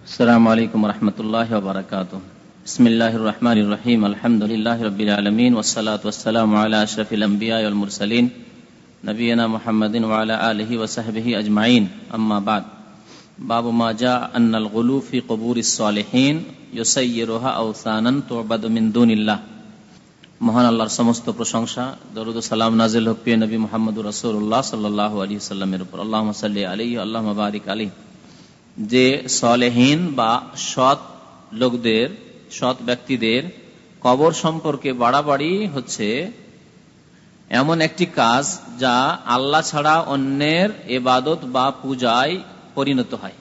السلام عليكم ورحمة الله وبركاته بسم الله الرحمن الرحيم الحمد لله رب العالمين والصلاة والسلام على أشرف الأنبياء والمرسلين نبينا محمد وعلى آله وصحبه أجمعين أما بعد باب ما جاء أن الغلو في قبور الصالحين يسيرها أوثانا تعبد من دون الله মহান আল্লাহর সমস্ত প্রশংসা দরুদ ও সালাম নাজিল হক প্রিয় নবী মোহাম্মদুর রাসূলুল্লাহ সাল্লাল্লাহু আলাইহি সাল্লামের উপর আল্লাহুম্মা সাল্লি আলাইহি আল্লাহুম্মা বারিক আলাইহি যে সলেহীন বা সৎ লোকদের, সৎ ব্যক্তিদের কবর সম্পর্কে বাড়াবাড়ি হচ্ছে এমন একটি কাজ যা আল্লাহ ছাড়া অন্যের এবাদত বা পূজায় পরিণত হয়।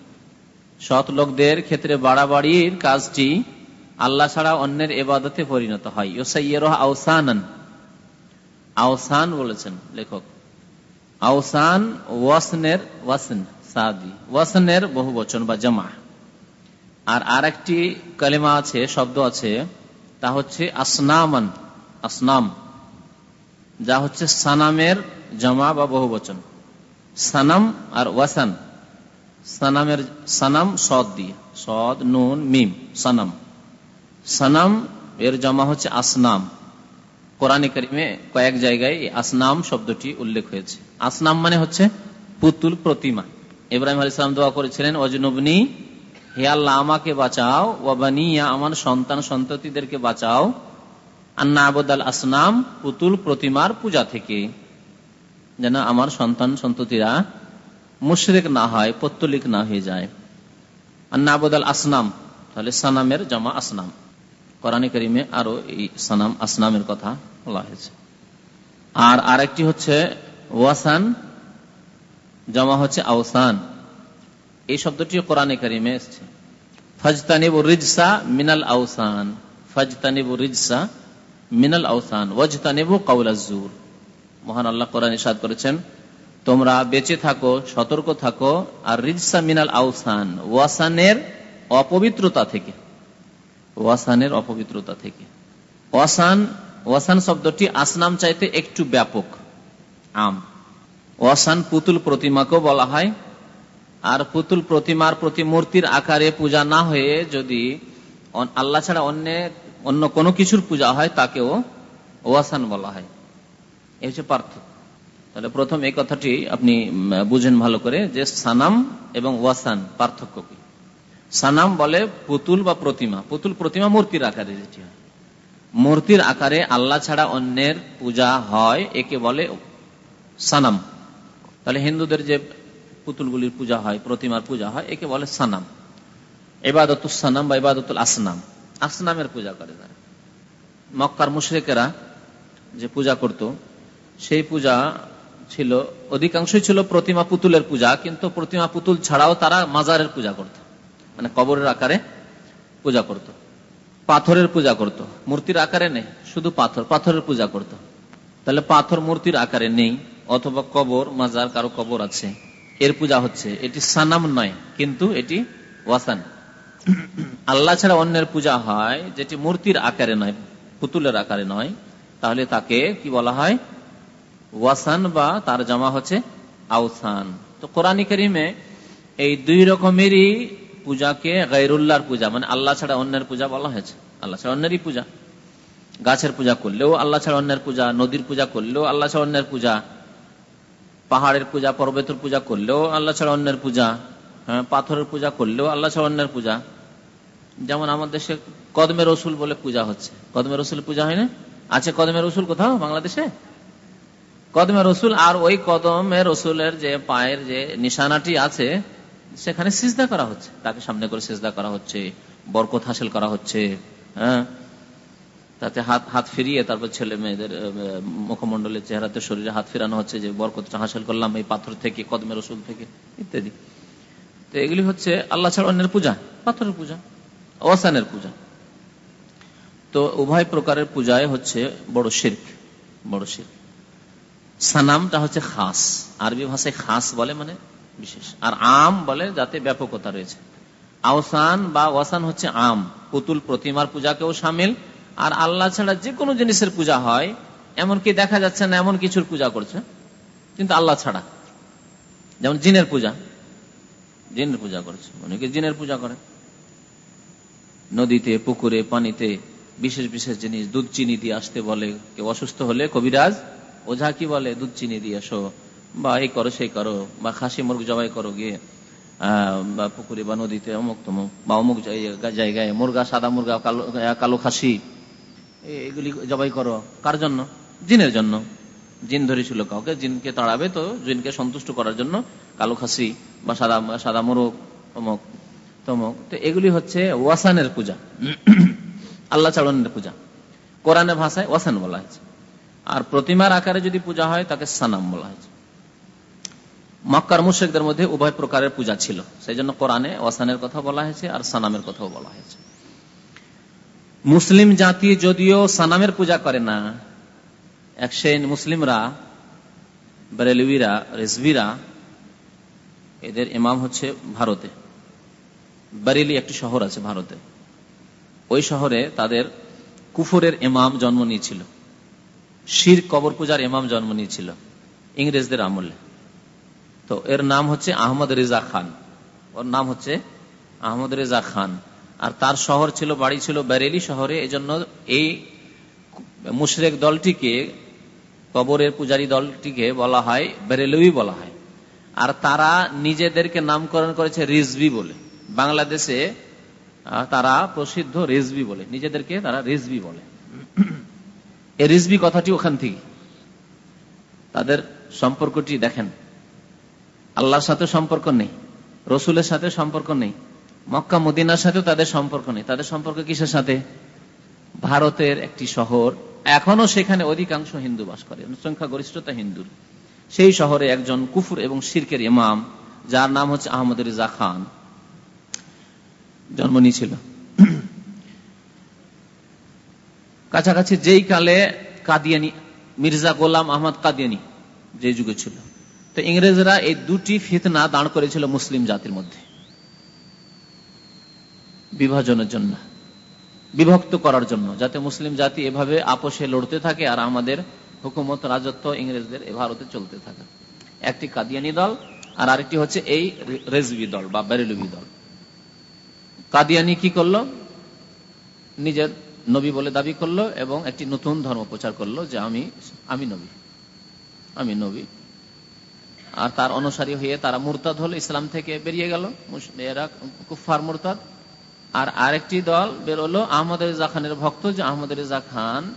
সৎ লোকদের ক্ষেত্রে বাড়াবাড়ির কাজটি আল্লাহ ছাড়া অন্যের এবাদতে পরিণত হয়। ইয়োসাইয়েরোহ আউসানান আওসান বলেছেন লেখক। আওসান ওয়াসনের ওয়াসন। সাদি, ওয়াসনের বহু বচন বা জামা। আর আর একটি কালিমা আছে, শব্দ আছে, তা হচ্ছে আসনামান, আসনাম। যা হচ্ছে সানামের জামা বা বহু বচন। সানাম আর ওয়াসান। সানামের, সানাম সদ দিয়ে, সদ, নুন, মিম, সানাম। সানাম, এর জমা হচ্ছে আসনাম। কোরআন করিমে কয়েক জায়গায় আসনাম শব্দটি উল্লেখ হয়েছে। আসনাম মানে হচ্ছে পুতুল প্রতিমা। ইব্রাহিম আলী ইসলাম দোয়া করেছিলেন, অজনবনী, হে আল্লাহ, আমাকে বাঁচাও। ওয়াবানিয়া আমার সন্তান সন্ততিদেরকে বাঁচাও। আন্না আবদাল আসনাম, পুতুল প্রতিমার পূজা থেকে। যেন আমার সন্তান সন্ততিরা মুশরেক না হয়, পত্তলিক না হয়ে যায়। আন্না আবদাল আসনাম, তাহলে সানামের জমা আসনাম। কোরআন করিমে আরও এই সানাম, আসনামের কথা বলা হয়েছে। আর আরেকটি হচ্ছে, ওয়াসান জমা হচ্ছে আওসান। এই শব্দটি কোরআনে করিমে এসছে। ফজতানিবু রিজসা মিনাল আওসান। ফজতানিবু রিজসা মিনাল আওসান। ওয়াজতানিবু কাউলাজুর মহান আল্লাহ কোরআন ইরশাদ করেছেন, তোমরা বেঁচে থাকো, সতর্ক থাকো, আর রিজসা মিনাল আওসান, ওয়াসানের অপবিত্রতা থেকে। ওয়াসানের অপবিত্রতা থেকে। ওয়াসান ওয়াসান শব্দটি আসনাম চাইতে একটু ব্যাপক, আম। ওয়াসান পুতুল প্রতিমাকেও বলা হয়। আর পুতুল প্রতিমার প্রতি মূর্তির আকারে পূজা না হয়ে যদি আল্লাহ ছাড়া অন্য অন্য কোনো কিছুর পূজা হয়, তাকেও ওয়াসান বলা হয়। এই হচ্ছে পার্থক্য। তাহলে প্রথম এই কথাটি আপনি বুঝেন ভালো করে যে সানাম এবং ওয়াসান পার্থক্য কি। সানাম বলে পুতুল বা প্রতিমা। পুতুল প্রতিমা মূর্তির আকারে যেটি হয়। মূর্তির আকারে আল্লাহ ছাড়া অন্যের পূজা হয়, একে বলে সানাম। তাহলে হিন্দুদের যে পুতুলগুলির পূজা হয়, প্রতিমার পূজা হয়, একে বলে সানাম। এবাদতুল সানাম বা এবাদতুল আসনাম। আসনামের পূজা করে তারা। মক্কার মুশরেকেরা যে পূজা করত, সেই পূজা ছিল, অধিকাংশই ছিল প্রতিমা পুতুলের পূজা, কিন্তু প্রতিমা পুতুল ছাড়াও তারা মাজারের পূজা করত। মানে কবরের আকারে পূজা করত। পাথরের পূজা করত। মূর্তির আকারে নেই, শুধু পাথর। পাথরের পূজা করত। তাহলে পাথর মূর্তির আকারে নেই। অথবা কবর, মাজার কারও কবর আছে। এর পূজা হচ্ছে। এটি সানাম নয়, কিন্তু এটি ওয়াসান। আল্লাহ ছাড়া অন্যের পূজা হয় যেটি মূর্তির আকারে নয়, পুতুলের আকারে নয়। তাহলে তাকে কি বলা হয়? ওয়াসান বা তার জামা হচ্ছে আউসান তো কোরআন করিমে এই দুই রকমেরই পূজাকে গাইরুল্লাহর পূজা মানে আল্লাহ ছাড়া অন্যের পূজা বলা হয়েছে। আল্লাহ ছাড়া অন্যেরই পূজা। গাছের পূজা করলেও আল্লাহ ছাড়া অন্যের পূজা, নদীর পূজা করলেও আল্লাহ ছাড়া অন্যের পূজা। পাহাড়ের পূজা, পর্বতের পূজা করলেও আল্লাহ ছাড়া অন্যের পূজা হ্যাঁ পাথরের পূজা করলেও আল্লাহ ছাড়া অন্যের পূজা। যেমন আমাদের দেশে কদমের রসুল বলে পূজা হচ্ছে। কদমের রসুল পূজা হয় না? আছে কদমের রসুল কোথাও বাংলাদেশে? কদমের রসুল আর ওই কদমের রসুলের যে পায়ের যে নিশানাটি আছে, সেখানে সিজদা করা হচ্ছে। তাকে সামনে করে সিজদা করা হচ্ছে, বরকত হাসিল করা হচ্ছে হ্যাঁ। তাতে হাত হাত ফিরিয়ে তারপর ছেলে মেয়েদের মুখমন্ডলের চেহারাতে শরীরে হাত ফিরানো হচ্ছে যে বরকতটা হাসিল করলাম এই পাথর থেকে, কদমের রসুল থেকে, ইত্যাদি। তো এগুলি হচ্ছে আল্লাহ ছাড়া অন্যের পূজা, পাথরের পূজা অসানের পূজা। তো উভয় প্রকারের পূজায় হচ্ছে বড় শির্ক বড় শির্ক। সানামটা হচ্ছে খাস, আরবি ভাষায় খাস বলে মানে বিশেষ। আর আম বলে যাতে ব্যাপকতা রয়েছে। আওসান বা ওয়াসান হচ্ছে আম, পুতুল প্রতিমার পূজাকেও সামিল আর আল্লাহ ছাড়া যে কোনো জিনিসের পূজা হয়, এমনকি দেখা যাচ্ছে না এমন কিছুর পূজা করছে, কিন্তু আল্লাহ ছাড়া। যেমন জিনের পূজা। জিনের পূজা করছে। অনেকে জিনের পূজা করে নদীতে, পুকুরে, পানিতে বিশেষ বিশেষ জিনিস, দুধ চিনি দিয়ে আসতে বলে, কেউ অসুস্থ হলে কবিরাজ, ওঝা কি বলে? দুধ চিনি দিয়ে এসো। বা এই করো, সেই করো। বা খাসি মুরগ জবাই করো গিয়ে বা পুকুরে বা নদীতে অমুক তমুক বা অমুক জায়গায় মুরগা, সাদা মুরগা, কালো কালো খাসি এগুলি জবাই করো। কার জন্য? জিনের জন্য। জিন ধরেছিল কাউকে, জিনকে তাড়াবে তো জিনকে সন্তুষ্ট করার জন্য কালো খাসি বা সাদা সাদা মোরগ অমুক তমুক। তো এগুলি হচ্ছে ওয়াসানের পূজা। আল্লাহ চালনের পূজা। কোরআনের ভাষায় ওয়াসান বলা হয়েছে। আর প্রতিমার আকারে যদি পূজা হয়, তাকে সানাম বলা হয়েছে। মক্কার মুশেকদের মধ্যে উভয় প্রকারের পূজা ছিল। সেই জন্য কোরআনে ওয়াসানের কথা বলা হয়েছে আর সানামের কথাও বলা হয়েছে। মুসলিম জাতি যদিও সানামের পূজা করে না, এক মুসলিমরা বেরেলভিরা রেজভিরা, এদের ইমাম হচ্ছে ভারতে। বারেলি একটি শহর আছে ভারতে। ওই শহরে তাদের কুফরের ইমাম জন্ম নিয়েছিল। শির কবর পূজার ইমাম জন্ম নিয়েছিল ইংরেজদের আমলে। তো এর নাম হচ্ছে আহমদ রেজা খান। ওর নাম হচ্ছে আহমদ রেজা খান। আর তার শহর ছিল, বাড়ি ছিল বেরেলি শহরে। এজন্য এই মুশরেক দলটিকে, কবরের পূজারী দলটিকে বলা হয়, বেরেলুই বলা হয়। আর তারা নিজেদেরকে নামকরণ করেছে রিজবি বলে। বাংলাদেশে তারা প্রসিদ্ধ রেজবি বলে। নিজেদেরকে তারা রেজবি বলে। এই রিজবি কথাটি ওখান থেকে। তাদের সম্পর্কটি দেখেন। আল্লাহর সাথে সম্পর্ক নেই, রসুলের সাথে সম্পর্ক নেই। মক্কা, মদিনার সাথেও তাদের সম্পর্ক নেই। তাদের সম্পর্ক কিসের সাথে? ভারতের একটি শহর। এখনও সেখানে অধিকাংশ হিন্দু বাস করে। সংখ্যা গরিষ্ঠতা হিন্দুর। সেই শহরে একজন কুফুর এবং শির্কের ইমাম, যার নাম হচ্ছে আহমদ রিজা খান, জন্ম নিয়েছিল। কাছাকাছি যেই কালে কাদিয়ানি, মির্জা গোলাম আহমদ কাদিয়ানি যে যুগে ছিল। তো ইংরেজরা এই দুটি ফিতনা দাঁড় করেছিল মুসলিম জাতির মধ্যে। বিভাজনের জন্য, বিভক্ত করার জন্য, যাতে মুসলিম জাতি এভাবে আপোষে লড়তে থাকে আর আমাদের হুকুমত, রাজত্ব ইংরেজদের এ ভারতে চলতে থাকে। একটি কাদিয়ানি দল আর আরেকটি হচ্ছে এই রেজবি দল বা বেরেলুবি দল। কাদিয়ানি কি করল? নিজের নবী বলে দাবি করল এবং একটি নতুন ধর্ম প্রচার করল যে আমি আমি নবী আমি নবী। আর তার অনুসারী হয়ে তারা মুরতাদ হলো, ইসলাম থেকে বেরিয়ে গেল। এরা কুফার মুরতাদ। আর আরেকটি দল বেরোলো আহমদ রেজা খানের ভক্ত, যে আহমদ রেজা খান,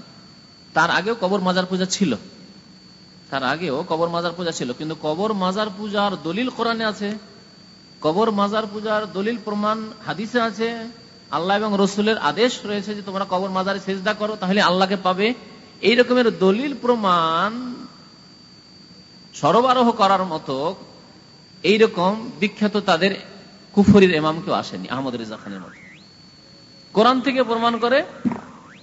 তার আগেও কবর মাজার পূজা ছিল। তার আগেও কবর মাজার পূজা ছিল, কিন্তু কবর মাজার পূজার দলিল কোরআনে আছে, কবর মাজার পূজার দলিল প্রমাণ হাদিসে আছে। আল্লাহ এবং রসুলের আদেশ রয়েছে যে তোমরা কবর মাজারে সেজদা করো, তাহলে আল্লাহকে পাবে। এই রকমের দলিল প্রমাণ সরবরাহ করার মতো এইরকম বিখ্যাত তাদের কুফরির এমাম কেউ আসেনি, আহমদ রেজা খানের মতো। কোরআন থেকে প্রমাণ করে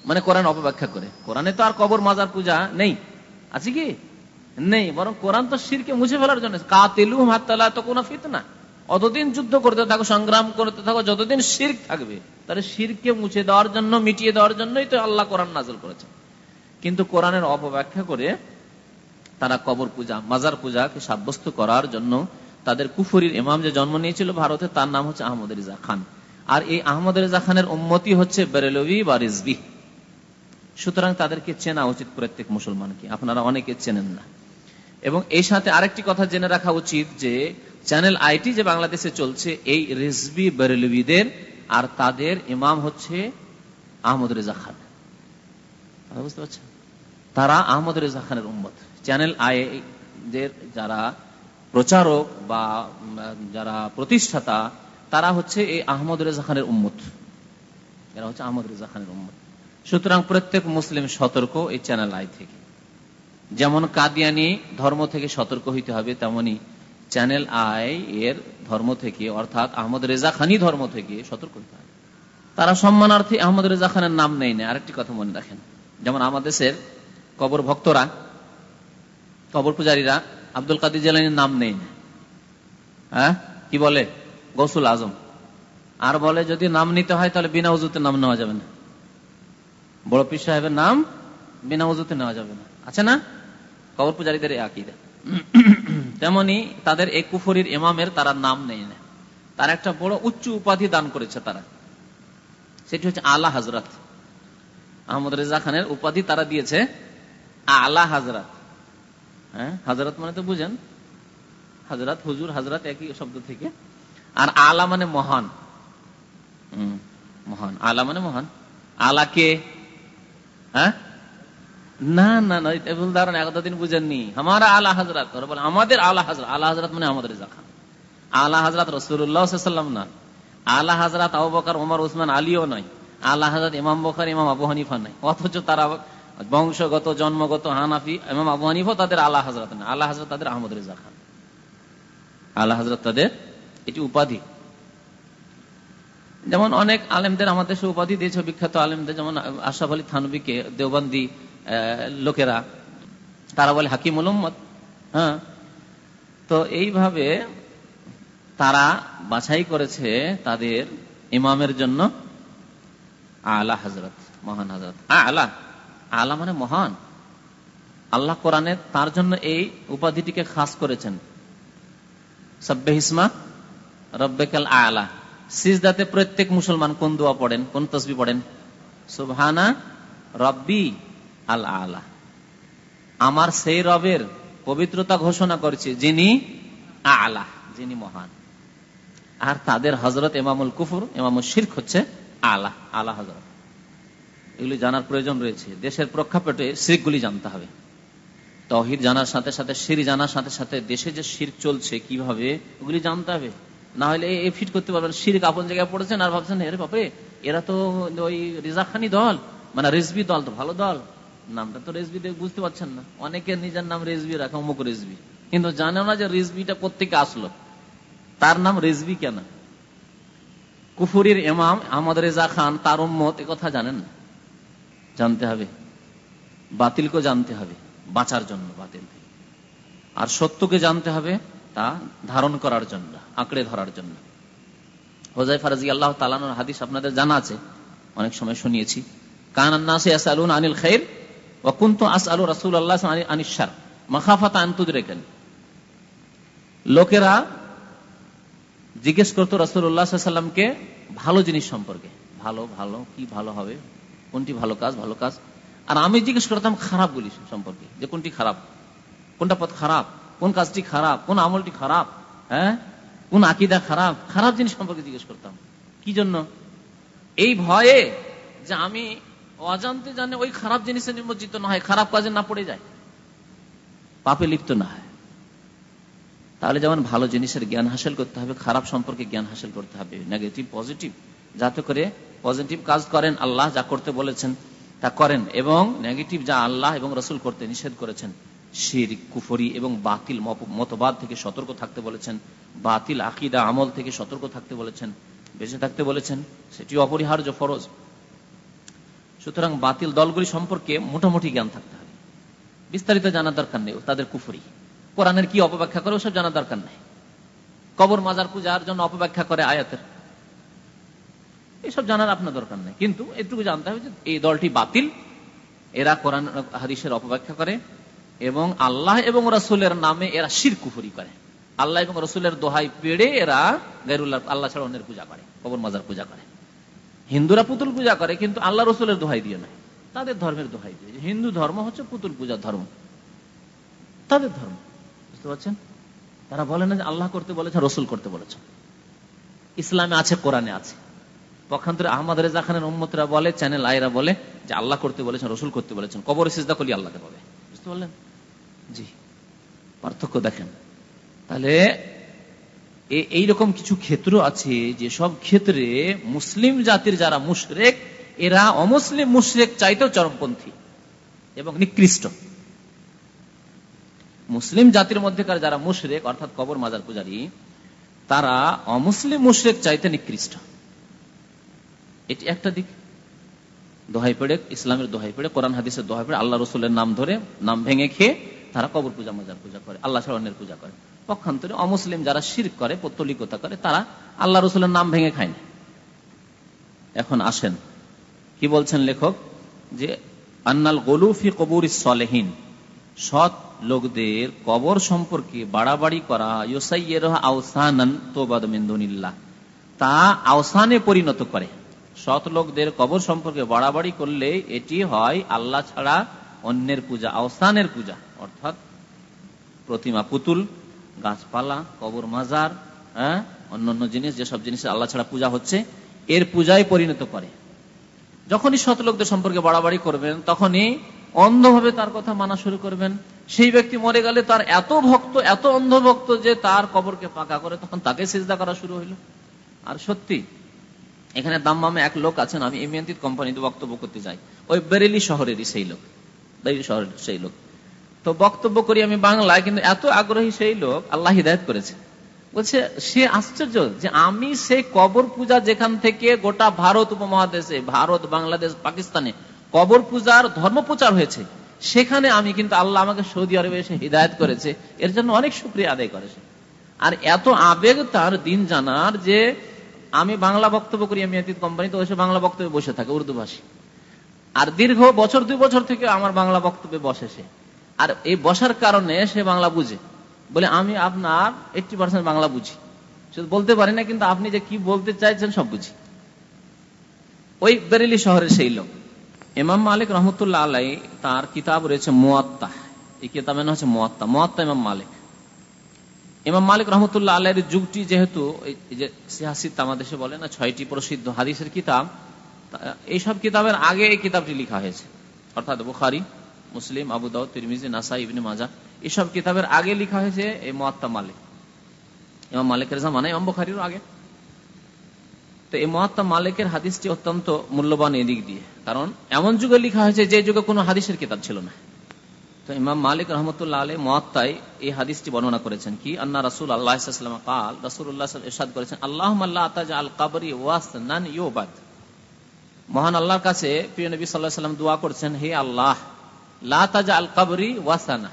মানে কোরআন অপব্যাখ্যা করে। কোরআনে তো আর কবর, মাজার, পূজা নেই। আছে কি? নেই, বরং কোরআন তো শিরকে মুছে ফেলার জন্য। কাতেলু হাত্তালা তো কোনো ফিতনা। অতদিন যুদ্ধ করতে থাকো, সংগ্রাম করতে থাকো, যতদিন শির থাকবে, তাহলে শিরকে মুছে দেওয়ার জন্য, মিটিয়ে দেওয়ার জন্যই তো আল্লাহ কোরআন নাজল করেছে কিন্তু কোরআনের অপব্যাখ্যা করে তারা কবর পূজা, মাজার পূজাকে সাব্যস্ত করার জন্য তাদের কুফরির ইমাম যে জন্ম নিয়েছিল ভারতে, তার নাম হচ্ছে আহমদ রিজা খান। আর এই আহমদ রেজা খানের উন্মতি হচ্ছে বেরেলভি বা রিজবি সুতরাং তাদেরকে চেনা উচিত প্রত্যেক মুসলমানকে। আপনারা অনেকে চেনেন না। এবং এই সাথে আরেকটি কথা জেনে রাখা উচিত যে, চ্যানেল আইটি যে বাংলাদেশে চলছে, এই রিজবি বেরেলভিদের আর তাদের ইমাম হচ্ছে আহমদ রেজা খান। বুঝতে পারছেন? তারা আহমদ রেজা খানের উম্মত। চ্যানেল আই যারা প্রচারক বা যারা প্রতিষ্ঠাতা তারা হচ্ছে এই আহমদ রেজা খানের উম্মত। এরা হচ্ছে আহমদ রেজা খানের উম্মত। সুতরাং প্রত্যেক মুসলিম সতর্ক এই চ্যানেল আই থেকে। যেমন কাদিয়ানি ধর্ম থেকে সতর্ক হইতে হবে, তেমনি চ্যানেল আই এর ধর্ম থেকে, অর্থাৎ আহমদ রেজা খানি ধর্ম থেকে সতর্ক হইতে হবে। তারা সম্মানার্থী আহমদ রেজা খানের নাম নেই না। আরেকটি কথা মনে রাখেন। যেমন আমাদের দেশের কবর ভক্তরা, কবর পূজারীরা আব্দুল কাদির জেলানির নাম নেই না। হ্যাঁ? কি বলে? গৌসুল আজম। আর বলে, যদি নাম নিতে হয়, তাহলে বিনা উজুতে নাম নেওয়া যাবে না। বড় পীর সাহেবের নাম বিনা উজুতে নেওয়া যাবে না। আছে না? কবর পূজারীদের আকিদা। তেমনি তাদের এই কুফরির ইমামের তারা নাম নেই না। তার একটা বড় উচ্চ উপাধি দান করেছে তারা। সেটি হচ্ছে আলা হাজরাত। আহমদ রেজা খানের উপাধি তারা দিয়েছে আলা হাজরাত। হ্যাঁ হাজরাত মানে তো বুঝেন। হাজরাত, হুজুর হাজরাত একই শব্দ থেকে। আর আলা মানে মহান। মহান। আলা মানে মহান। আলা কে? হ্যাঁ? না না না ভুল ধারণা বুঝেননি। আমার আলা হাজরাত বলে, আমাদের আলা আলা হাজরাত মানে আমাদের আলা হাজরাত রসুল্লাহাম না। আলা হাজরাত ওমর উসমান, আলীও নয়। আল্লাহ হাজরত ইমাম বকর ইমাম আবু হানিফা অথচ তারা বংশগত, জন্মগত হানাফি, ইমাম আবু হানিফা তাদের আল্লাহ হাজরত না আল্লাহ হাজরত তাদের আহমদ রেজা খান আল্লাহ হাজরত তাদের এটি উপাধি। যেমন অনেক আলেমদের আমাদের সে উপাধি দিয়েছে বিখ্যাত আলেমদের, যেমন আশাফ আলী থানবিকে দেওবন্দি লোকেরা। তারা বলে হাকিম উলম্মদ হ্যাঁ? তো এইভাবে তারা বাছাই করেছে তাদের ইমামের জন্য আলা হজরত মহান হজরত আলা? আলা মানে মহান। আল্লাহ কোরআনে তার জন্য এই উপাধিটিকে খাস করেছেন। সব্বে হিসমা রব্বেকাল আলা। সিজদাতে প্রত্যেক মুসলমান কোন দোয়া পড়েন, কোন তসবি পড়েন? সুবহানা রব্বি আল আলা। আমার সেই রবের পবিত্রতা ঘোষণা করছে, যিনি আলা, যিনি মহান। আর তাদের হজরত এমামুল কুফুর এমামুল শির্ক হচ্ছে আলা আলা হজরত এগুলি জানার প্রয়োজন রয়েছে। দেশের প্রেক্ষাপটে শিরগুলি জানতে হবে। তহিদ জানার সাথে সাথে সির জানার সাথে সাথে দেশে যে শির চলছে, কীভাবে? ওগুলি জানতে হবে। না হলে ফিট করতে পারবেন। আপন জায়গায় পড়েছেন আর ভাবছেন বাপরে, এরা তো ওই দল। মানে দল তো, ভালো দল। নামটা তো বুঝতে পারছেন না। অনেকের নিজের নাম রাখা, অমুক কিন্তু জানে না যে কোথেকে আসলো? তার নাম রেজবি কেন? কুফুরির ইমাম আহমদ রেজা খান, তার উম্মত কথা জানেন না? জানতে হবে। বাতিলকে জানতে হবে, বাঁচার জন্য বাতিল। আর সত্যকে জানতে হবে তা ধারণ করার জন্য, আঁকড়ে ধরার জন্য। হোজাই ফারাজি আল্লাহ তালানোর হাদিস আপনাদের জানা আছে, অনেক সময় শুনিয়েছি। লোকেরা জিজ্ঞেস করতো রসুল্লাহামকে ভালো জিনিস সম্পর্কে, ভালো ভালো, কি ভালো হবে, কোনটি ভালো কাজ ভালো কাজ? আর আমি জিজ্ঞেস করতাম খারাপ গুলি সম্পর্কে, যে কোনটি খারাপ, কোনটা পথ খারাপ? কোন কাজটি খারাপ, কোন আমলটি খারাপ হ্যাঁ? কোন আকিদা খারাপ খারাপ জিনিস সম্পর্কে জিজ্ঞেস করতাম। কি জন্য? এই ভয়ে যে আমি অজান্তে জানে ওই খারাপ জিনিসে নিমজ্জিত না হয়, খারাপ কাজে না পড়ে যায়। পাপে লিপ্ত না হয়। তাহলে যেমন ভালো জিনিসের জ্ঞান হাসিল করতে হবে, খারাপ সম্পর্কে জ্ঞান হাসিল করতে হবে। নেগেটিভ পজিটিভ যাতে করে পজিটিভ কাজ করেন, আল্লাহ যা করতে বলেছেন তা করেন এবং নেগেটিভ যা আল্লাহ এবং রসুল করতে নিষেধ করেছেন শির, কুফরি এবং বাতিল মতবাদ থেকে সতর্ক থাকতে বলেছেন, বাতিল আকিদা, আমল থেকে সতর্ক থাকতে বলেছেন, বেঁচে থাকতে বলেছেন, সেটি অপরিহার্য ফরজ। সুতরাং বাতিল দলগুলি সম্পর্কে মোটামুটি জ্ঞান থাকতে হবে। বিস্তারিত জানার দরকার নেই তাদের কুফরি। কোরআনের কি অপব্যাখ্যা করে ওসব জানার দরকার নেই। কবর মাজার পূজার জন্য অপব্যাখ্যা করে আয়াতের। এসব জানার আপনার দরকার নেই। কিন্তু এটুকু জানতে হবে যে এই দলটি বাতিল। এরা কোরআন, হাদিসের অপব্যাখ্যা করে। এবং আল্লাহ এবং রসুলের নামে এরা শির কুফুরি করে। আল্লাহ এবং রসুলের দোহাই পেড়ে এরা গাইরুল্লাহ আল্লাহ ছাড়া অন্যের পূজা করে, কবর মাজার পূজা করে। হিন্দুরা পুতুল পূজা করে, কিন্তু আল্লাহ রসুলের দোহাই দিয়ে নয় তাদের ধর্মের দোহাই দিয়ে হিন্দু ধর্ম হচ্ছে পুতুল পূজার ধর্ম। তাদের ধর্ম, বুঝতে পারছেন? তারা বলে না যে আল্লাহ করতে বলেছেন রসুল করতে বলেছেন ইসলামে আছে, কোরআনে আছে। পক্ষান্তরে আহমদ রেজা খানের উম্মতরা বলে, চ্যানেল আয়রা বলে যে আল্লাহ করতে বলেছেন, রসুল করতে বলেছেন, কবর সিজদা করলে আল্লাহকে পাবে। বুঝতে পারলেন? জি, পার্থক্য দেখেন। তাহলে এইরকম কিছু ক্ষেত্র আছে যে সব ক্ষেত্রে মুসলিম জাতির যারা মুশরেক, এরা অমুসলিম মুশরেক চাইতেও চরমপন্থী এবং নিকৃষ্ট। মুসলিম জাতির মধ্যেকার যারা মুশরেক, অর্থাৎ কবর মাজার পূজারী, তারা অমুসলিম মুশরেক চাইতে নিকৃষ্ট। এটি একটা দিক। দোহাই পেড়ে, ইসলামের দোহাই পেড়ে, কোরআন হাদিসের দোহাই পেড়ে, আল্লাহ রসুলের নাম ধরে, নাম ভেঙে খেয়ে তারা কবর পূজা, মাজার পূজা করে, আল্লাহ সালানের পূজা করে। পক্ষান্তরে অমুসলিম যারা শির করে, পত্তলিকতা করে, তারা আল্লাহ রসুলের নাম ভেঙে খায় না। এখন আসেন। কি বলছেন লেখক? যে আন্নাল গোলুফি কবুর সলেহীন, সৎ লোকদের কবর সম্পর্কে বাড়াবাড়ি করা তোবাদ তা আওসানে পরিণত করে। সৎ লোকদের কবর সম্পর্কে বাড়াবাড়ি করলে এটি হয় আল্লাহ ছাড়া অন্যের পূজা আওস্থানের পূজা, অর্থাৎ প্রতিমা, পুতুল, গাছপালা, কবর মাজার হ্যাঁ? অন্যান্য জিনিস, যেসব জিনিস আল্লাহ ছাড়া পূজা হচ্ছে, এর পূজায় পরিণত করে। যখনই শত লোকদের সম্পর্কে বাড়াবাড়ি করবেন, তখনই অন্ধভাবে তার কথা মানা শুরু করবেন। সেই ব্যক্তি মরে গেলে তার এত ভক্ত, এত অন্ধভক্ত যে তার কবরকে পাকা করে তখন তাকে সিজদা করা শুরু হইল। আর সত্যি, এখানে দাম্মামে এক লোক আছেন, আমি এমিয়ান্তিত কোম্পানিতে বক্তব্য করতে যাই। ওই বেরেলি শহরেরই সেই লোক। শহরের সেই লোক। তো বক্তব্য করি আমি বাংলায়, কিন্তু এত আগ্রহী সেই লোক আল্লাহ হিদায়ত করেছে। বলছে, সে আশ্চর্য যে আমি সেই কবর পূজা যেখান থেকে গোটা ভারত উপমহাদেশে, ভারত, বাংলাদেশ, পাকিস্তানে কবর পূজার ধর্ম প্রচার হয়েছে, সেখানে আমি কিন্তু আল্লাহ আমাকে সৌদি আরবে এসে হৃদায়ত করেছে। এর জন্য অনেক সুক্রিয়া আদায় করেছে আর এত আবেগ তার দিন জানার যে আমি বাংলা বক্তব্য করি, আমি কোম্পানিতে বসে বাংলা বক্তব্যে বসে থাকে উর্দু ভাষী আর দীর্ঘ বছর, দুই বছর থেকে আমার বাংলা বক্তব্যে বসে সে। আর এই বসার কারণে সে বাংলা বুঝে। বলে, আমি আপনার এইটি পার্সেন্ট বাংলা বুঝি। শুধু বলতে পারি না, কিন্তু আপনি যে কি বলতে চাইছেন সব বুঝি। ওই বেরেলি শহরের সেই লোক। ইমাম মালিক রহমতুল্লাহ আলাই, তার কিতাব রয়েছে মোয়াত্তা এই কিতাবের নাম হচ্ছে মোয়াত্তা মোয়াত্তা ইমাম মালিক। ইমাম মালিক রহমতুল্লাহ আল্লাহের যুগটি যেহেতু, এই যে সিহাসিদ আমাদেশে বলে না, ছয়টি প্রসিদ্ধ হাদিসের কিতাব এইসব কিতাবের আগে এই কিতাবটি লেখা হয়েছে। অর্থাৎ বুখারি, মুসলিম, আবু দাউদ, তিরমিজি নাসা ইবনে মাজা এসব কিতাবের আগে লেখা হয়েছে এই মহাত্মা মালিক। ইমাম মালিকের জামানা, ইমাম বুখারির আগে। তো এই মহাত্মা মালিকের হাদিসটি অত্যন্ত মূল্যবান এদিক দিয়ে। কারণ এমন যুগে লিখা হয়েছে যে যুগে কোনো হাদিসের কিতাব ছিল না। তো ইমাম মালিক রহমতুল্লাহ আলী মহাত্মাই এই হাদিসটি বর্ণনা করেছেন কি, আন্না রাসুল আল্লাহ কাল রাসুল্লাহ ইরশাদ করেছেন আল্লাহ আল কাবরি ওয়াস নান ইউবাদ মহান আল্লাহর কাছে প্রিয় নবী সাল্লাহ সাল্লাম দোয়া করছেন, হে আল্লাহ লাতাজা আল কাবরি ওয়াসানা,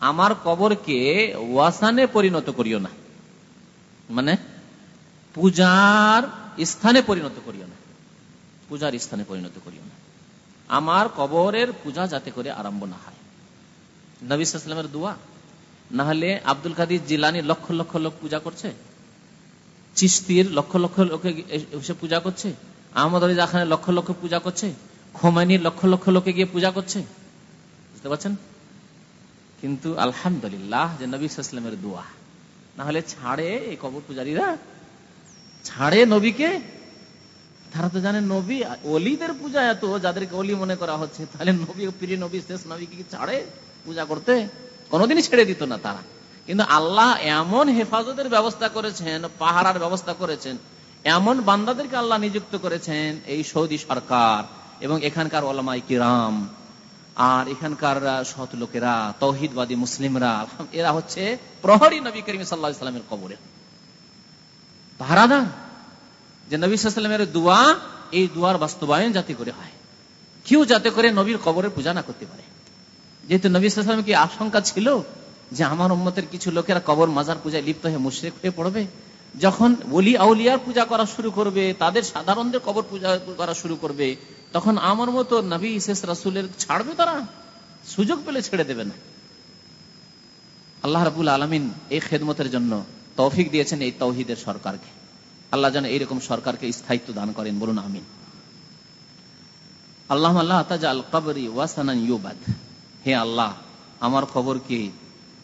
আমার কবরকে ওয়াসানে পরিণত করিও না। মানে পূজার স্থানে পরিণত করিও না। পূজার স্থানে পরিণত করিও না। আমার কবরের পূজা যাতে করে আরম্ভ না হয়। নবীলামের দোয়া, না হলে আব্দুল কাদির জিলানি লক্ষ লক্ষ লোক পূজা করছে চিস্তির লক্ষ লক্ষ লোকে পূজা করছে আহমদ আলী খানের লক্ষ লক্ষ পূজা করছে খোমাইনির লক্ষ লক্ষ লোকে গিয়ে পূজা করছে। বুঝতে পারছেন? কিন্তু আলহামদুলিল্লাহ যে নবী সাল্লামের দোয়া, না হলে ছাড়ে এই কবর পূজারীরা। ছাড়ে নবীকে? তারা তো জানে নবী অলিদের পূজা এত, যাদেরকে অলি মনে করা হচ্ছে। তাহলে নবী, প্রিয় নবী, শেষ নবীকে ছাড়ে পূজা করতে? কোনোদিনই ছেড়ে দিত না তারা। কিন্তু আল্লাহ এমন হেফাজতের ব্যবস্থা করেছেন, পাহারার ব্যবস্থা করেছেন এমন বান্দাদেরকে আল্লাহ নিযুক্ত করেছেন এই সৌদি সরকার এবং এখানকার ওলামাই কিরাম। আর এখানকার সৎ লোকেরা, তৌহিদবাদী মুসলিমরা, এরা হচ্ছে প্রহরী নবী করিম সাল্লা সাল্লামের কবরে। পাহারাদার যে নবী সাল্লামের দোয়া, এই দুয়ার বাস্তবায়ন যাতে করে হয়। কেউ যাতে করে নবীর কবরের পূজা না করতে পারে। যেহেতু নবী সাল্লাম কি আশঙ্কা ছিল যে আমার উম্মতের কিছু লোকেরা কবর মাজার পূজায় লিপ্ত হয়ে মুশ্রেক হয়ে পড়বে? যখন ওলি আউলিয়ার পূজা করা শুরু করবে, তাদের সাধারণদের কবর পূজা করা শুরু করবে, তখন আমার মতো নবী শেষ রাসুলের ছাড়বে তারা? সুযোগ পেলে ছেড়ে দেবে না। আল্লাহ রাবুল আলমিন এই খেদমতের জন্য তৌফিক দিয়েছেন এই তৌহিদের সরকারকে। আল্লাহ যেন এইরকম সরকারকে স্থায়িত্ব দান করেন। বলুন, আমিন। আল্লাহ আল্লাহ আল কবরি ওয়াসান হে আল্লাহ, আমার খবরকে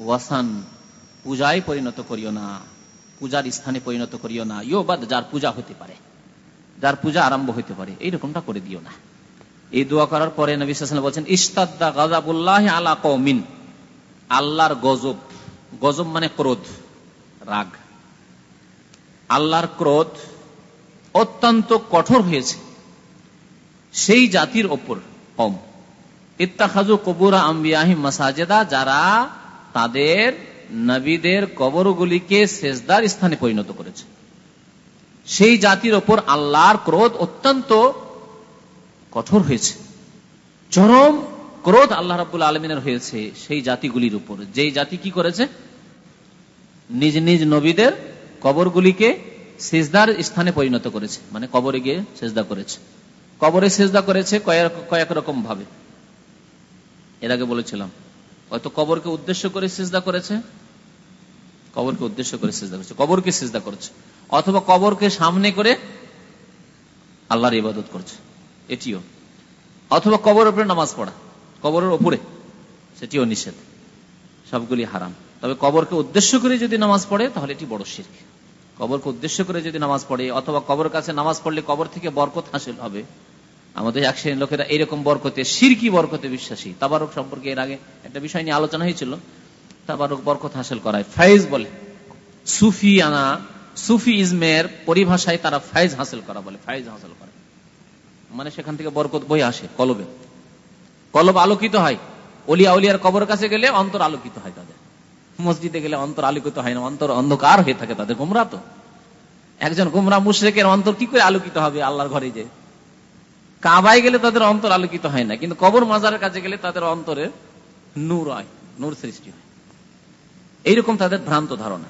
ওয়াসান পূজায় পরিণত করিও না। পূজার স্থানে পরিণত করিও না। ইয়োবাদ যার পূজা হতে পারে, যার পূজা আরম্ভ হইতে পারে এইরকমটা করে দিও না। এই দোয়া করার পরে নবী বলছেন ইস্তাদ্দা গাজাবুল্লাহ আলা কৌমিন আল্লাহর গজব গজব মানে ক্রোধ, রাগ। আল্লাহর ক্রোধ অত্যন্ত কঠোর হয়েছে। সেই জাতির ওপর কম। ইত্তাখাজু কবুরা আম্বিয়াহিম মাসাজেদা, যারা তাদের নবীদের কবরগুলিকে শেষদার স্থানে পরিণত করেছে। সেই জাতির ওপর আল্লাহর ক্রোধ অত্যন্ত কঠোর হয়েছে। চরম ক্রোধ আল্লাহ রাবুল আলমিনের হয়েছে সেই জাতিগুলির উপর। যেই জাতি কি করেছে? নিজ নিজ নবীদের কবরগুলিকে সেজদার স্থানে পরিণত করেছে। মানে কবরে গিয়ে সেজদা করেছে। কবরে সেজদা করেছে কয়েক কয়েক রকম ভাবে। এর আগে বলেছিলাম। হয়তো কবরকে উদ্দেশ্য করে সেজদা করেছে কবরকে উদ্দেশ্য করে সেজদা করেছে। কবরকে সেজদা করেছে। অথবা কবরকে সামনে করে আল্লাহর ইবাদত করছে। এটিও। অথবা কবরের উপরে নামাজ পড়া। কবরের ওপরে। সেটিও নিষেধ। সবগুলি হারাম। তবে কবরকে উদ্দেশ্য করে যদি নামাজ পড়ে, তাহলে এটি বড় শির্ক। কবরকে উদ্দেশ্য করে যদি নামাজ পড়ে, অথবা কবর কাছে নামাজ পড়লে কবর থেকে বরকত হাসিল হবে। আমাদের এক শ্রেণির লোকেরা এরকম বরকতে সিরকি বরকতে বিশ্বাসী। তাবারক সম্পর্কে এর আগে একটা বিষয় নিয়ে আলোচনা হয়েছিল। তাবারক বরকত হাসিল করায়। ফাইজ বলে। সুফি আনা সুফি ইজমের পরিভাষায় তারা ফাইজ হাসিল করা বলে, ফাইজ হাসিল করে। মানে সেখান থেকে বরকত বই আসে কলবে। কলব আলোকিত হয়। অলিয়া অলিয়ার কবর কাছে গেলে অন্তর আলোকিত হয় তাদের। মসজিদে গেলে অন্তর আলোকিত হয় না, অন্তর অন্ধকার হয়ে থাকে তাদের গুমরা তো। একজন গুমরা মুশ্রেকের অন্তর কি করে আলোকিত হবে আল্লাহর ঘরে যে? কাবায় গেলে তাদের অন্তর আলোকিত হয় না, কিন্তু কবর মাজারের কাছে গেলে তাদের অন্তরে নূর হয়, নূর সৃষ্টি হয়। এইরকম তাদের ভ্রান্ত ধারণা।